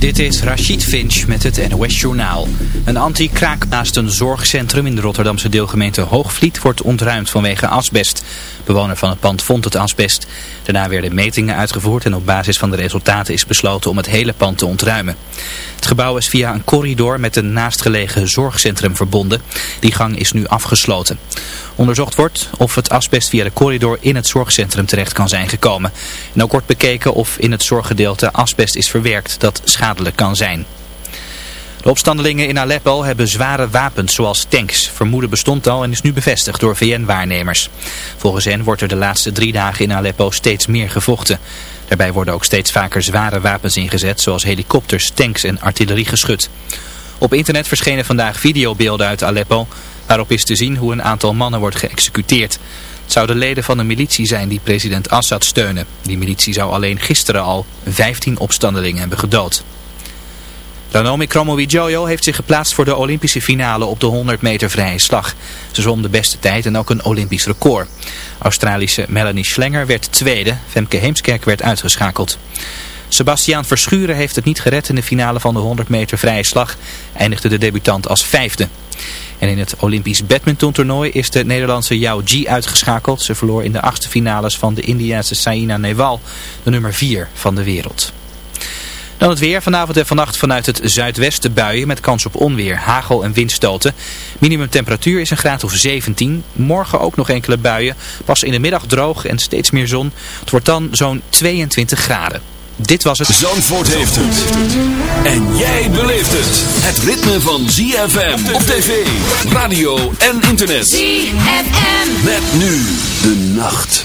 Dit is Rachid Finch met het NOS Journaal. Een anti-kraak naast een zorgcentrum in de Rotterdamse deelgemeente Hoogvliet wordt ontruimd vanwege asbest. Bewoner van het pand vond het asbest. Daarna werden metingen uitgevoerd en op basis van de resultaten is besloten om het hele pand te ontruimen. Het gebouw is via een corridor met een naastgelegen zorgcentrum verbonden. Die gang is nu afgesloten. Onderzocht wordt of het asbest via de corridor in het zorgcentrum terecht kan zijn gekomen. En ook wordt bekeken of in het zorggedeelte asbest is verwerkt dat kan zijn. De opstandelingen in Aleppo hebben zware wapens zoals tanks. Vermoeden bestond al en is nu bevestigd door VN-waarnemers. Volgens hen wordt er de laatste drie dagen in Aleppo steeds meer gevochten. Daarbij worden ook steeds vaker zware wapens ingezet zoals helikopters, tanks en artilleriegeschut. Op internet verschenen vandaag videobeelden uit Aleppo waarop is te zien hoe een aantal mannen wordt geëxecuteerd. Het zouden leden van een militie zijn die president Assad steunen. Die militie zou alleen gisteren al 15 opstandelingen hebben gedood. Ranomi Kromowidjojo heeft zich geplaatst voor de Olympische finale op de 100 meter vrije slag. Ze zwom de beste tijd en ook een Olympisch record. Australische Melanie Schlenger werd tweede, Femke Heemskerk werd uitgeschakeld. Sebastiaan Verschuren heeft het niet gered in de finale van de 100 meter vrije slag, eindigde de debutant als vijfde. En in het Olympisch badmintontoernooi is de Nederlandse Yao Ji uitgeschakeld. Ze verloor in de achtste finales van de Indiase Saina Nehwal, de nummer 4 van de wereld. Dan het weer. Vanavond en vannacht vanuit het zuidwesten buien met kans op onweer, hagel en windstoten. Minimumtemperatuur is een graad of 17. Morgen ook nog enkele buien. Pas in de middag droog en steeds meer zon. Het wordt dan zo'n 22 graden. Dit was het. Zandvoort heeft het. En jij beleeft het. Het ritme van ZFM op tv, radio en internet. ZFM. Met nu de nacht.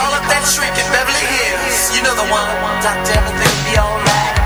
that shrink in Beverly Hills, you know the one. Doctor, everything be alright.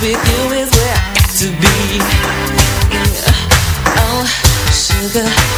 with you is where I got to be. Oh, sugar.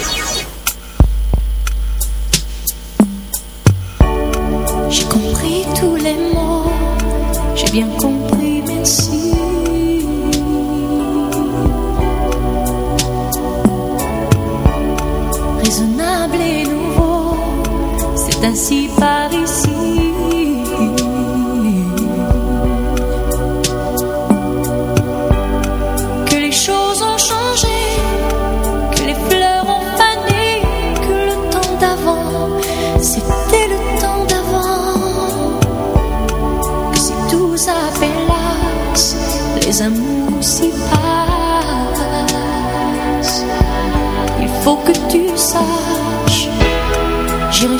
yang. passage, j'irai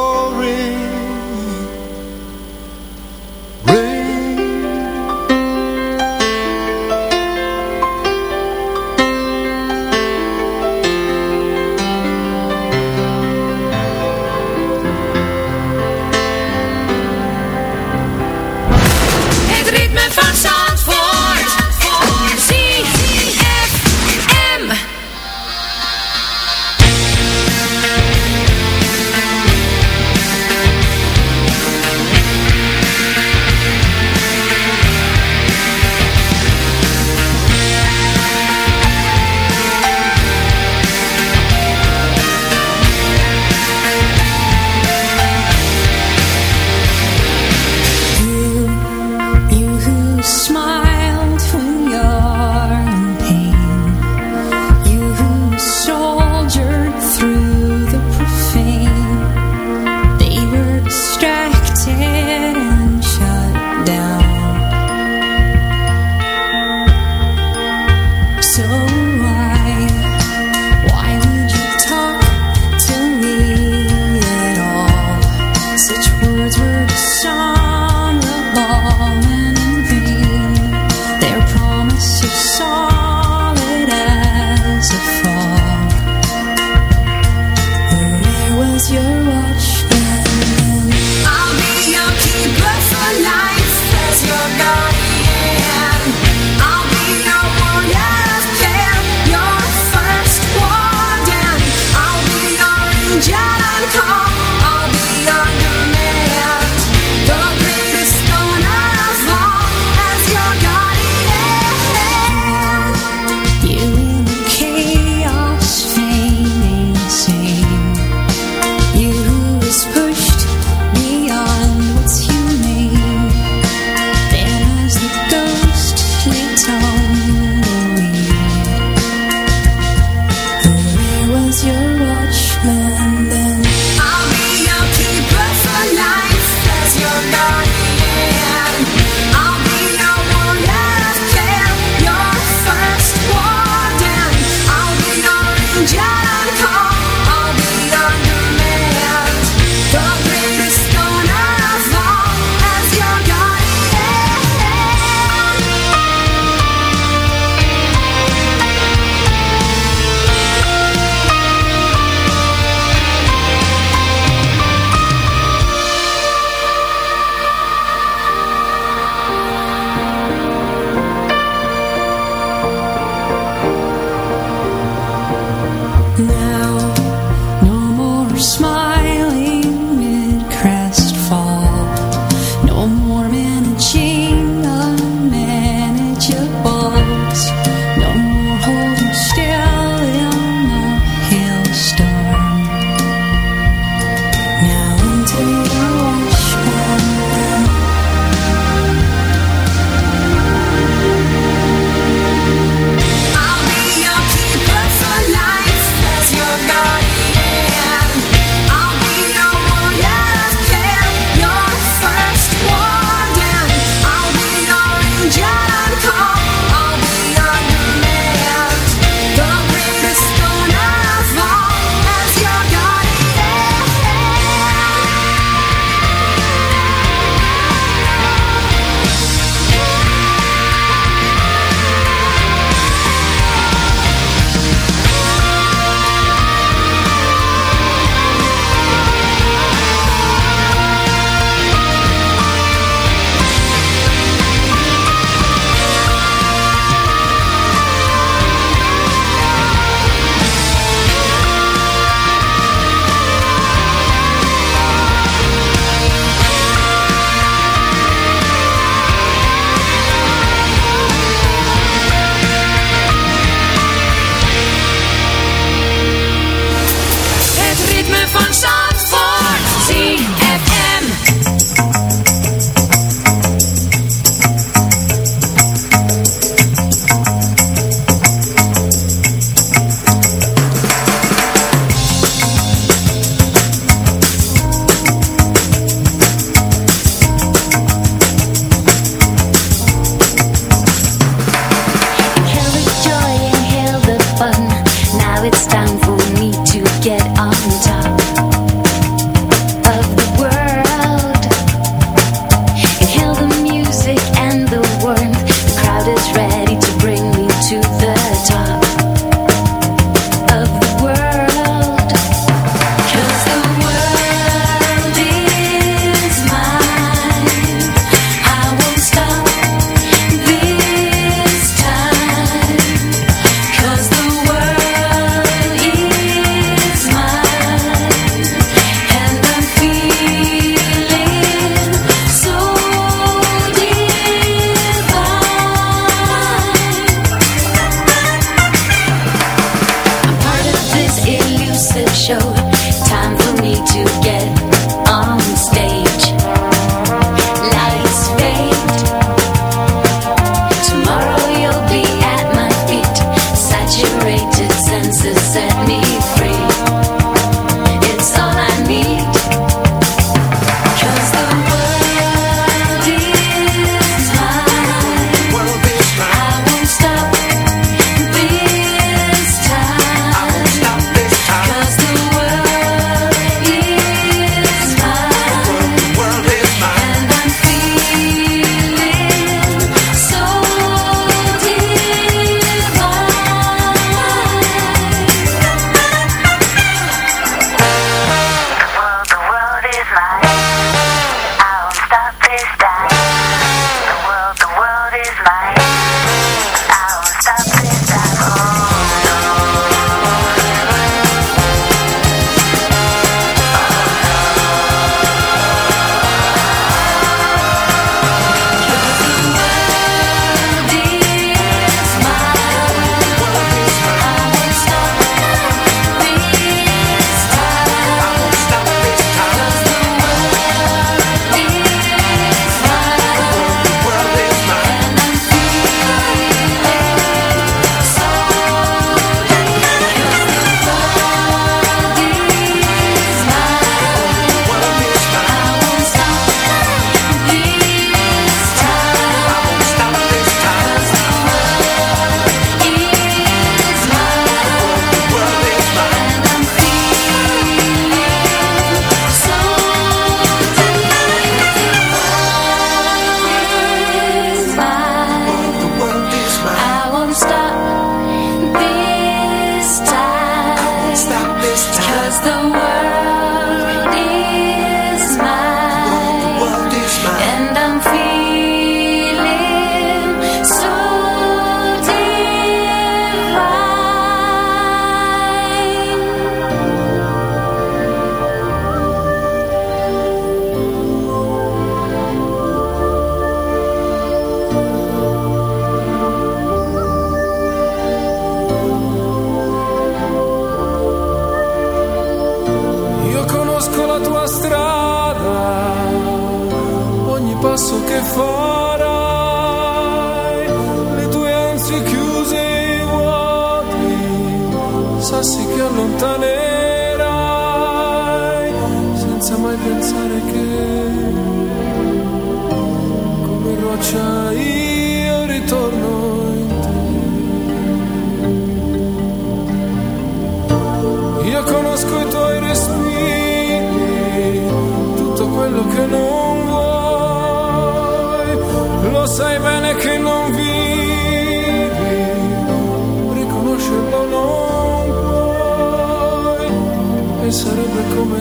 You're.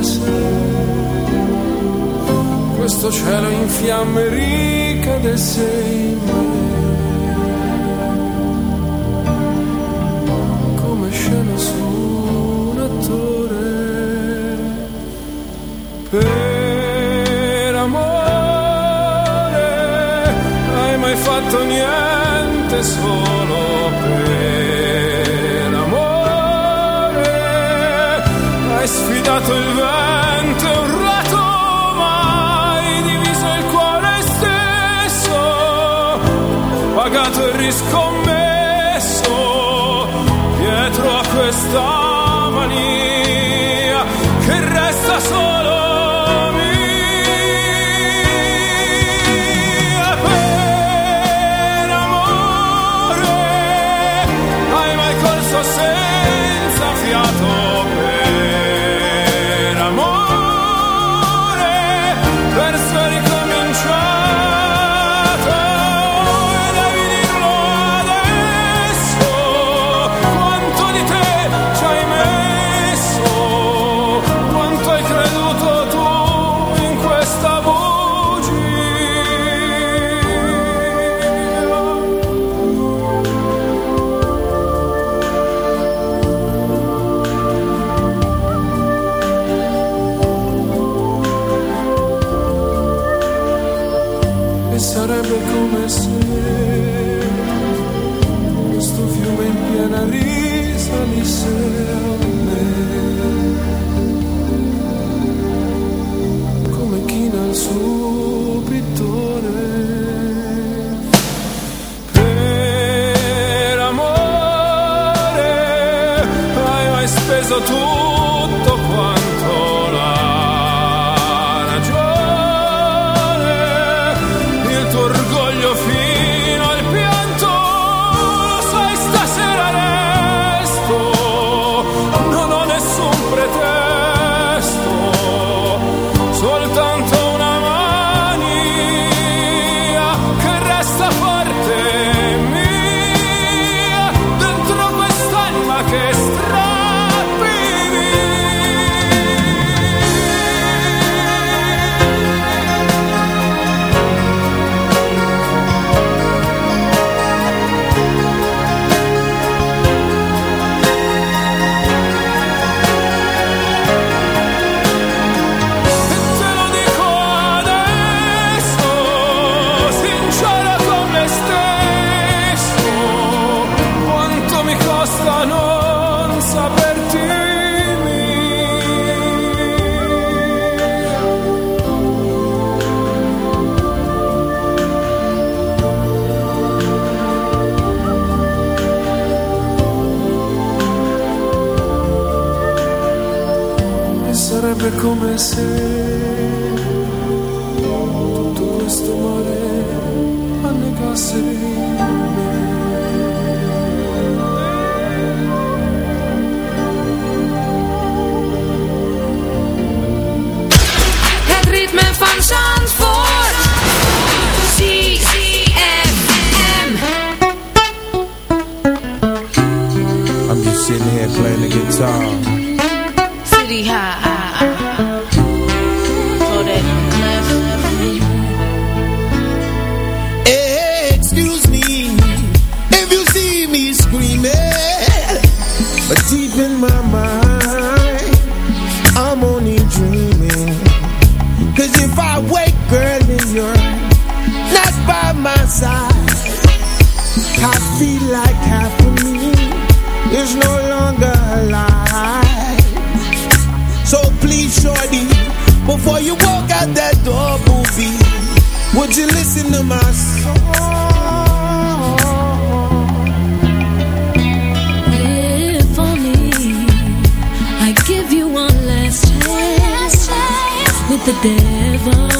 come questo cielo in fiamme ricadesse in me. Come scena su un attore. Per amore hai mai fatto niente solo. hai sfidato il vento e un mai diviso il cuore stesso, pagato e riscommesso dietro a questa les autres come se tutto questo mare annegasse me. Het ritme van Zandvoort. Zie, zie, I'm just sitting here playing the guitar. City high. in my mind. I'm only dreaming. Cause if I wake, girl, and you're not by my side. I feel like half of me is no longer alive. So please, shorty, before you walk out that door, booby Would you listen to my song? the devil.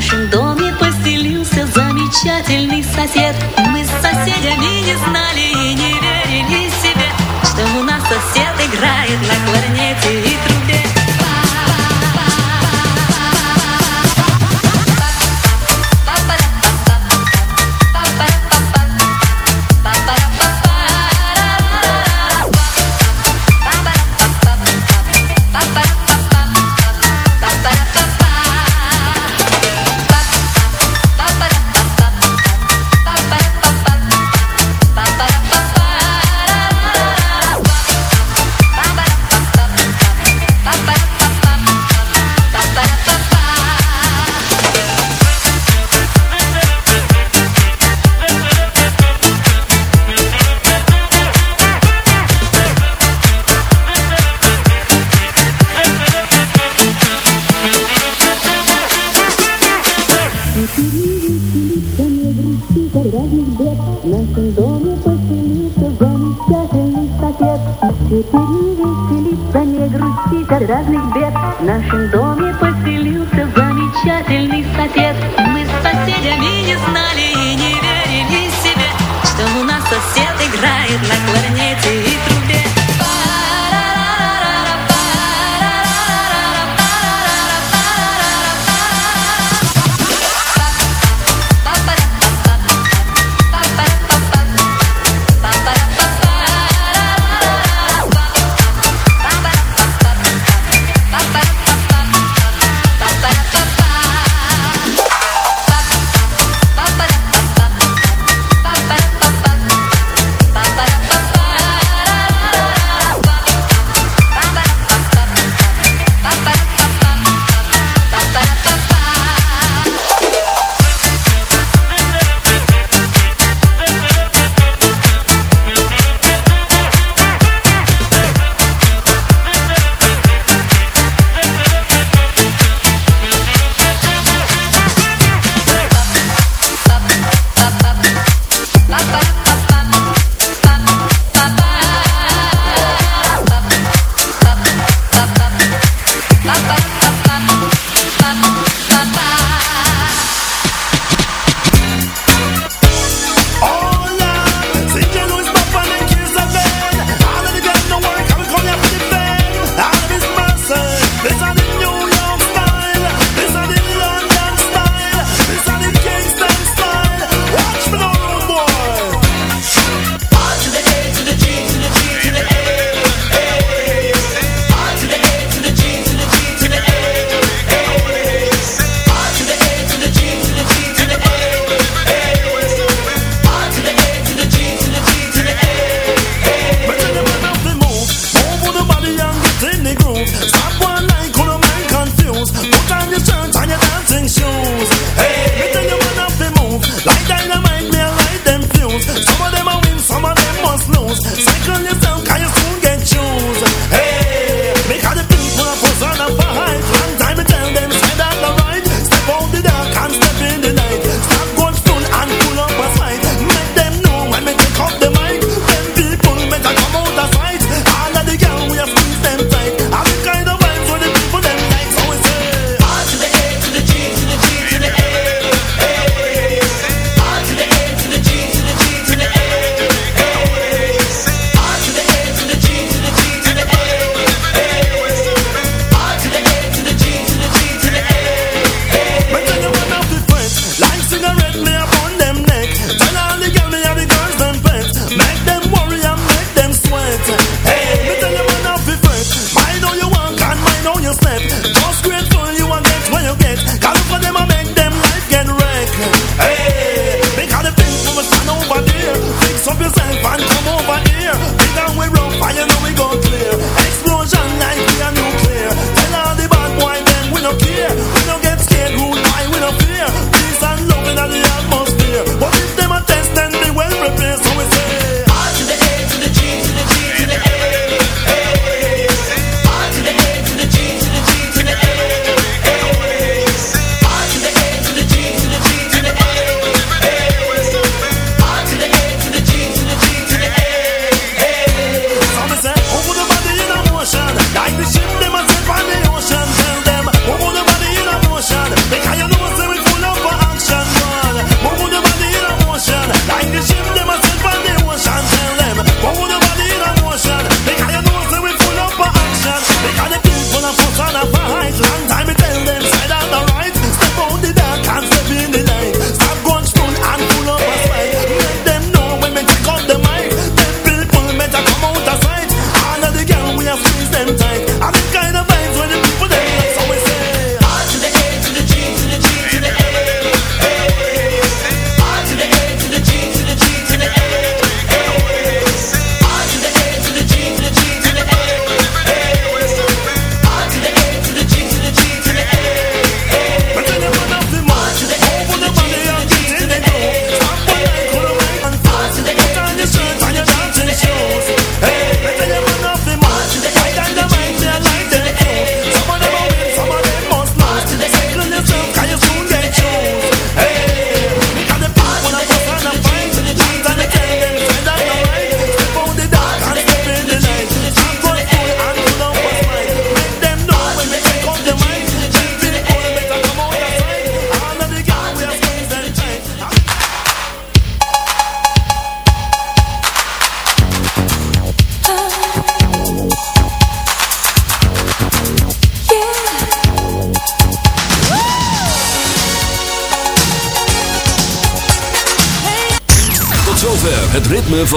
声多面 В нашем доме поселился замечательный сосед. Мы с соседями не знаем.